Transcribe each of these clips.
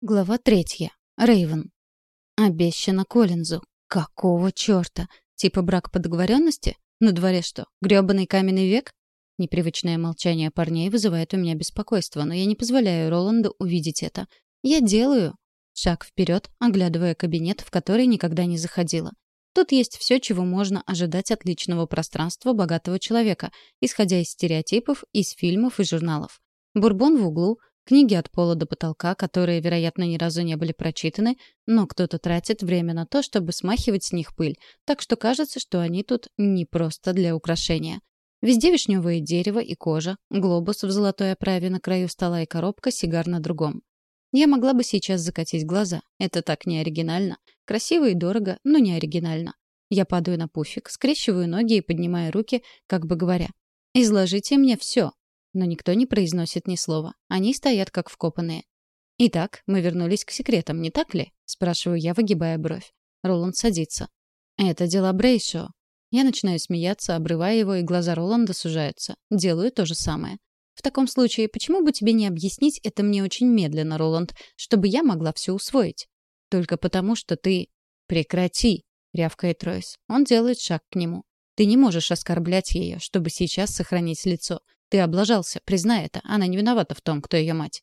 Глава третья. Рейвен. Обещано Коллинзу. Какого чёрта? Типа брак по договоренности? На дворе что, грёбаный каменный век? Непривычное молчание парней вызывает у меня беспокойство, но я не позволяю Роланду увидеть это. Я делаю шаг вперед, оглядывая кабинет, в который никогда не заходила. Тут есть все, чего можно ожидать от личного пространства богатого человека, исходя из стереотипов, из фильмов и журналов. Бурбон в углу, Книги от пола до потолка, которые, вероятно, ни разу не были прочитаны, но кто-то тратит время на то, чтобы смахивать с них пыль, так что кажется, что они тут не просто для украшения. Везде вишневое дерево и кожа, глобус в золотой оправе на краю стола и коробка сигар на другом. Я могла бы сейчас закатить глаза. Это так не оригинально. Красиво и дорого, но не оригинально. Я падаю на пуфик, скрещиваю ноги и поднимаю руки, как бы говоря. «Изложите мне все, но никто не произносит ни слова. Они стоят как вкопанные. «Итак, мы вернулись к секретам, не так ли?» — спрашиваю я, выгибая бровь. Роланд садится. «Это дела Брейшо». Я начинаю смеяться, обрывая его, и глаза Роланда сужаются. Делаю то же самое. «В таком случае, почему бы тебе не объяснить это мне очень медленно, Роланд, чтобы я могла все усвоить?» «Только потому, что ты...» «Прекрати!» — рявкает Ройс. Он делает шаг к нему. «Ты не можешь оскорблять ее, чтобы сейчас сохранить лицо. Ты облажался, признай это. Она не виновата в том, кто ее мать.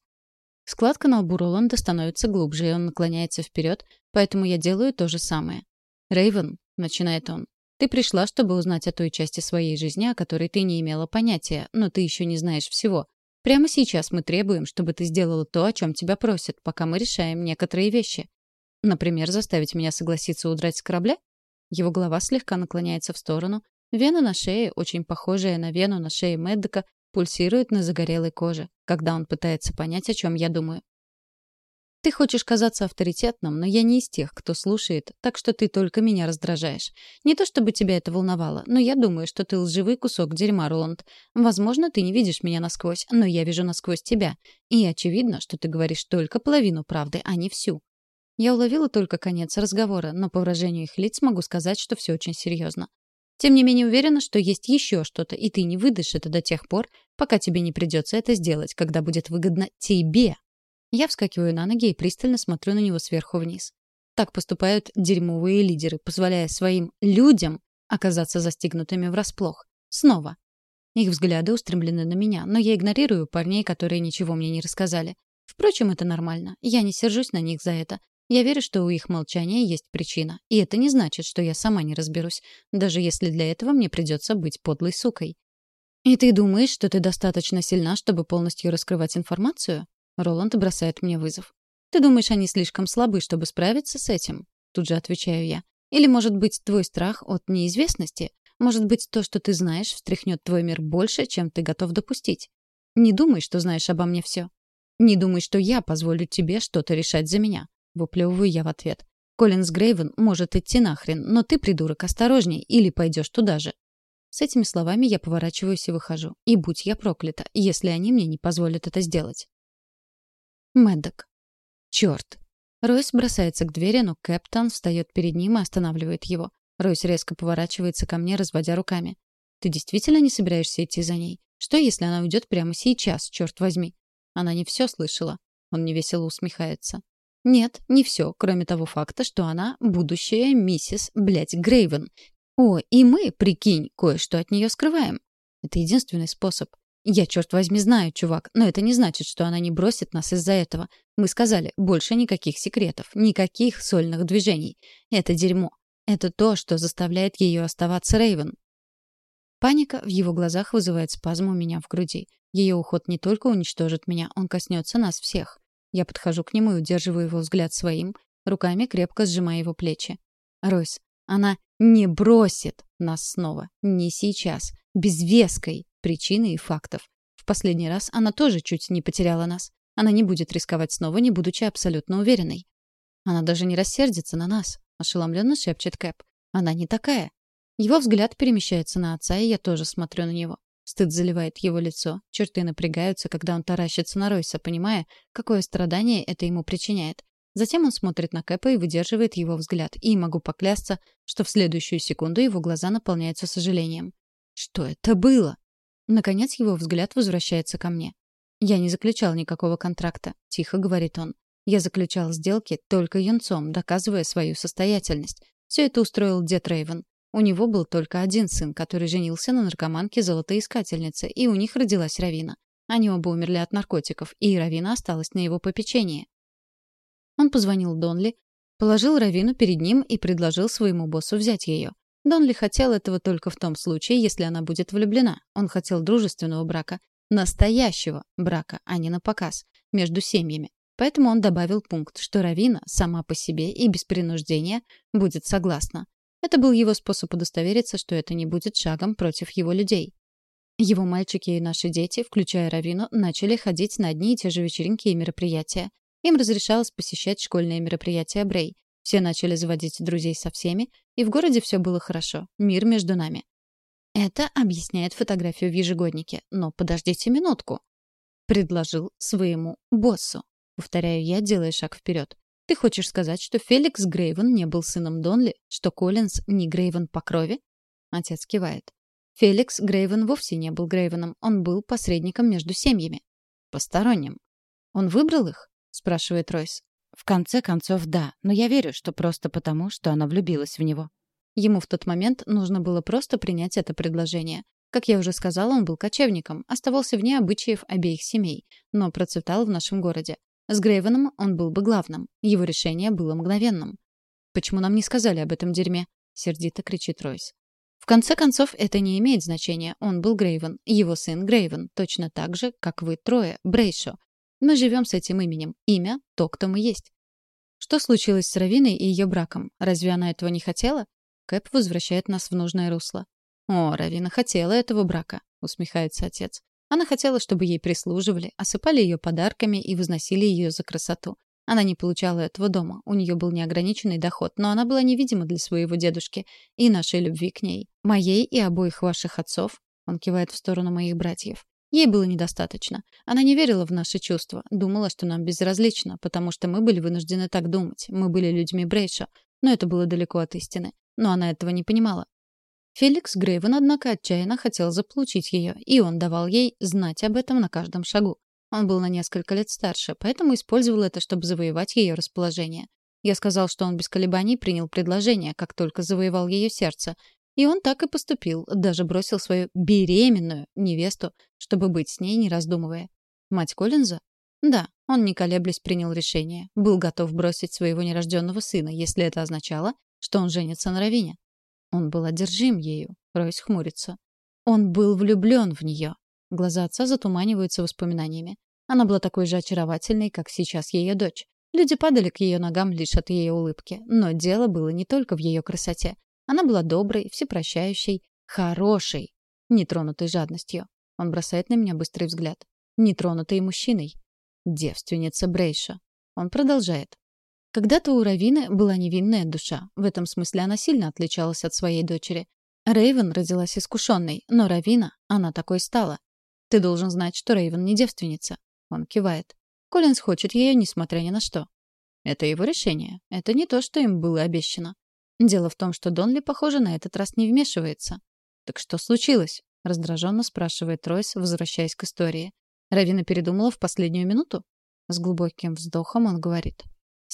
Складка на лбу Роланда становится глубже, и он наклоняется вперед, поэтому я делаю то же самое. Рейвен, начинает он, ты пришла, чтобы узнать о той части своей жизни, о которой ты не имела понятия, но ты еще не знаешь всего. Прямо сейчас мы требуем, чтобы ты сделала то, о чем тебя просят, пока мы решаем некоторые вещи. Например, заставить меня согласиться удрать с корабля? Его голова слегка наклоняется в сторону. Вена на шее, очень похожая на вену на шее Мэддека, пульсирует на загорелой коже, когда он пытается понять, о чем я думаю. Ты хочешь казаться авторитетным, но я не из тех, кто слушает, так что ты только меня раздражаешь. Не то чтобы тебя это волновало, но я думаю, что ты лживый кусок дерьма, Роланд. Возможно, ты не видишь меня насквозь, но я вижу насквозь тебя. И очевидно, что ты говоришь только половину правды, а не всю. Я уловила только конец разговора, но по выражению их лиц могу сказать, что все очень серьезно. Тем не менее уверена, что есть еще что-то, и ты не выдашь это до тех пор, пока тебе не придется это сделать, когда будет выгодно тебе. Я вскакиваю на ноги и пристально смотрю на него сверху вниз. Так поступают дерьмовые лидеры, позволяя своим людям оказаться застигнутыми врасплох. Снова. Их взгляды устремлены на меня, но я игнорирую парней, которые ничего мне не рассказали. Впрочем, это нормально. Я не сержусь на них за это. Я верю, что у их молчания есть причина. И это не значит, что я сама не разберусь, даже если для этого мне придется быть подлой сукой. «И ты думаешь, что ты достаточно сильна, чтобы полностью раскрывать информацию?» Роланд бросает мне вызов. «Ты думаешь, они слишком слабы, чтобы справиться с этим?» Тут же отвечаю я. «Или, может быть, твой страх от неизвестности? Может быть, то, что ты знаешь, встряхнет твой мир больше, чем ты готов допустить? Не думай, что знаешь обо мне все. Не думай, что я позволю тебе что-то решать за меня. Выплевываю я в ответ. Коллинз Грейвен может идти нахрен, но ты, придурок, осторожней, или пойдешь туда же. С этими словами я поворачиваюсь и выхожу. И будь я проклята, если они мне не позволят это сделать. Мэддок. Черт. Ройс бросается к двери, но Кэптон встает перед ним и останавливает его. Ройс резко поворачивается ко мне, разводя руками. «Ты действительно не собираешься идти за ней? Что, если она уйдет прямо сейчас, черт возьми?» Она не все слышала. Он невесело усмехается. Нет, не все, кроме того факта, что она будущая миссис, блядь, Грейвен. О, и мы, прикинь, кое-что от нее скрываем. Это единственный способ. Я, черт возьми, знаю, чувак, но это не значит, что она не бросит нас из-за этого. Мы сказали, больше никаких секретов, никаких сольных движений. Это дерьмо. Это то, что заставляет ее оставаться Рейвен. Паника в его глазах вызывает спазм у меня в груди. Ее уход не только уничтожит меня, он коснется нас всех. Я подхожу к нему и удерживаю его взгляд своим, руками крепко сжимая его плечи. «Ройс, она не бросит нас снова. Не сейчас. Без веской причины и фактов. В последний раз она тоже чуть не потеряла нас. Она не будет рисковать снова, не будучи абсолютно уверенной. Она даже не рассердится на нас, ошеломленно шепчет Кэп. Она не такая. Его взгляд перемещается на отца, и я тоже смотрю на него. Стыд заливает его лицо, черты напрягаются, когда он таращится на Ройса, понимая, какое страдание это ему причиняет. Затем он смотрит на Кэпа и выдерживает его взгляд, и могу поклясться, что в следующую секунду его глаза наполняются сожалением. Что это было? Наконец его взгляд возвращается ко мне. «Я не заключал никакого контракта», — тихо говорит он. Я заключал сделки только юнцом, доказывая свою состоятельность. Все это устроил дед Рейвен. У него был только один сын, который женился на наркоманке золотоискательнице, и у них родилась Равина. Они оба умерли от наркотиков, и Равина осталась на его попечении. Он позвонил Донли, положил Равину перед ним и предложил своему боссу взять ее. Донли хотел этого только в том случае, если она будет влюблена. Он хотел дружественного брака, настоящего брака, а не на показ, между семьями. Поэтому он добавил пункт, что Равина сама по себе и без принуждения будет согласна. Это был его способ удостовериться, что это не будет шагом против его людей. Его мальчики и наши дети, включая Равину, начали ходить на одни и те же вечеринки и мероприятия. Им разрешалось посещать школьные мероприятия Брей. Все начали заводить друзей со всеми, и в городе все было хорошо, мир между нами. Это объясняет фотографию в ежегоднике. Но подождите минутку. Предложил своему боссу. Повторяю я, делая шаг вперед. Ты хочешь сказать, что Феликс Грейвен не был сыном Донли, что Коллинз не Грейвен по крови? Отец кивает. Феликс Грейвен вовсе не был Грейвеном, он был посредником между семьями. Посторонним. Он выбрал их? спрашивает Ройс. В конце концов, да, но я верю, что просто потому, что она влюбилась в него. Ему в тот момент нужно было просто принять это предложение. Как я уже сказала, он был кочевником, оставался вне обычаев обеих семей, но процветал в нашем городе. С Грейвеном он был бы главным. Его решение было мгновенным. «Почему нам не сказали об этом дерьме?» — сердито кричит Ройс. В конце концов, это не имеет значения. Он был Грейвен, его сын Грейвен, точно так же, как вы трое, Брейшо. Мы живем с этим именем. Имя — то, кто мы есть. Что случилось с Равиной и ее браком? Разве она этого не хотела? Кэп возвращает нас в нужное русло. «О, Равина хотела этого брака», — усмехается отец. Она хотела, чтобы ей прислуживали, осыпали ее подарками и возносили ее за красоту. Она не получала этого дома, у нее был неограниченный доход, но она была невидима для своего дедушки и нашей любви к ней. Моей и обоих ваших отцов, он кивает в сторону моих братьев. Ей было недостаточно. Она не верила в наши чувства, думала, что нам безразлично, потому что мы были вынуждены так думать. Мы были людьми Брейша, но это было далеко от истины. Но она этого не понимала. Феликс Грейвен, однако, отчаянно хотел заполучить ее, и он давал ей знать об этом на каждом шагу. Он был на несколько лет старше, поэтому использовал это, чтобы завоевать ее расположение. Я сказал, что он без колебаний принял предложение, как только завоевал ее сердце. И он так и поступил, даже бросил свою беременную невесту, чтобы быть с ней, не раздумывая. Мать Коллинза? Да, он, не колеблясь, принял решение. Был готов бросить своего нерожденного сына, если это означало, что он женится на Равине. Он был одержим ею. Ройс хмурится. Он был влюблен в нее. Глаза отца затуманиваются воспоминаниями. Она была такой же очаровательной, как сейчас ее дочь. Люди падали к ее ногам лишь от ее улыбки. Но дело было не только в ее красоте. Она была доброй, всепрощающей, хорошей, нетронутой жадностью. Он бросает на меня быстрый взгляд. Нетронутой мужчиной. Девственница Брейша. Он продолжает. Когда-то у Равины была невинная душа. В этом смысле она сильно отличалась от своей дочери. Рейвен родилась искушенной, но Равина, она такой стала. Ты должен знать, что Рейвен не девственница. Он кивает. Коллинз хочет ее, несмотря ни на что. Это его решение. Это не то, что им было обещано. Дело в том, что Донли, похоже, на этот раз не вмешивается. «Так что случилось?» — раздраженно спрашивает Ройс, возвращаясь к истории. Равина передумала в последнюю минуту? С глубоким вздохом он говорит.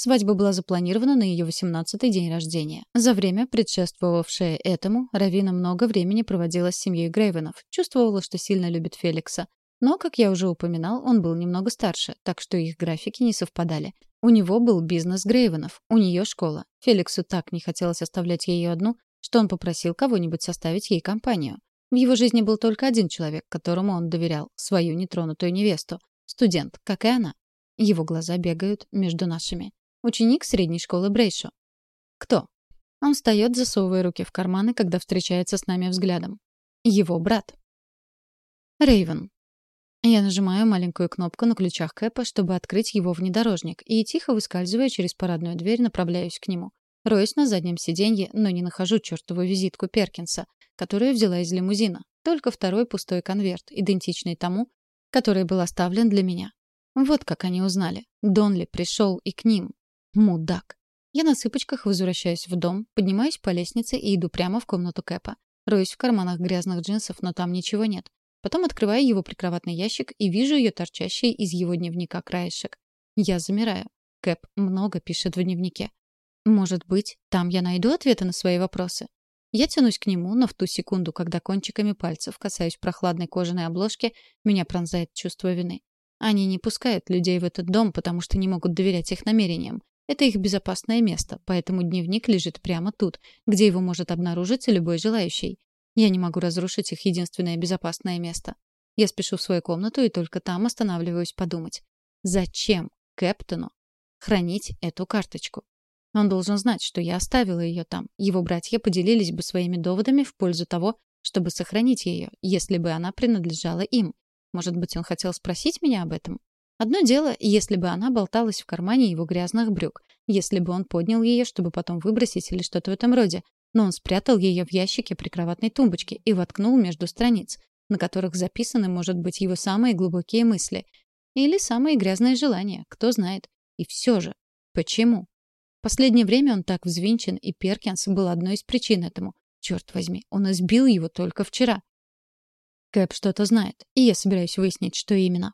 Свадьба была запланирована на ее 18-й день рождения. За время, предшествовавшее этому, Равина много времени проводила с семьей Грейвенов, чувствовала, что сильно любит Феликса. Но, как я уже упоминал, он был немного старше, так что их графики не совпадали. У него был бизнес Грейвенов, у нее школа. Феликсу так не хотелось оставлять ее одну, что он попросил кого-нибудь составить ей компанию. В его жизни был только один человек, которому он доверял, свою нетронутую невесту. Студент, как и она. Его глаза бегают между нашими. Ученик средней школы Брейшо. Кто? Он встает, засовывая руки в карманы, когда встречается с нами взглядом. Его брат. Рейвен. Я нажимаю маленькую кнопку на ключах Кэпа, чтобы открыть его внедорожник, и тихо выскальзывая через парадную дверь, направляюсь к нему. Роюсь на заднем сиденье, но не нахожу чертову визитку Перкинса, которую взяла из лимузина. Только второй пустой конверт, идентичный тому, который был оставлен для меня. Вот как они узнали. Донли пришел и к ним. Мудак. Я на цыпочках возвращаюсь в дом, поднимаюсь по лестнице и иду прямо в комнату Кэпа. Роюсь в карманах грязных джинсов, но там ничего нет. Потом открываю его прикроватный ящик и вижу ее торчащий из его дневника краешек. Я замираю. Кэп много пишет в дневнике. Может быть, там я найду ответы на свои вопросы? Я тянусь к нему, но в ту секунду, когда кончиками пальцев касаюсь прохладной кожаной обложки, меня пронзает чувство вины. Они не пускают людей в этот дом, потому что не могут доверять их намерениям. Это их безопасное место, поэтому дневник лежит прямо тут, где его может обнаружить любой желающий. Я не могу разрушить их единственное безопасное место. Я спешу в свою комнату и только там останавливаюсь подумать. Зачем Кэптону хранить эту карточку? Он должен знать, что я оставила ее там. Его братья поделились бы своими доводами в пользу того, чтобы сохранить ее, если бы она принадлежала им. Может быть, он хотел спросить меня об этом? Одно дело, если бы она болталась в кармане его грязных брюк, если бы он поднял ее, чтобы потом выбросить или что-то в этом роде. Но он спрятал ее в ящике прикроватной тумбочки и воткнул между страниц, на которых записаны, может быть, его самые глубокие мысли. Или самые грязные желания, кто знает. И все же, почему? Последнее время он так взвинчен, и Перкинс был одной из причин этому. Черт возьми, он избил его только вчера. Кэп что-то знает, и я собираюсь выяснить, что именно.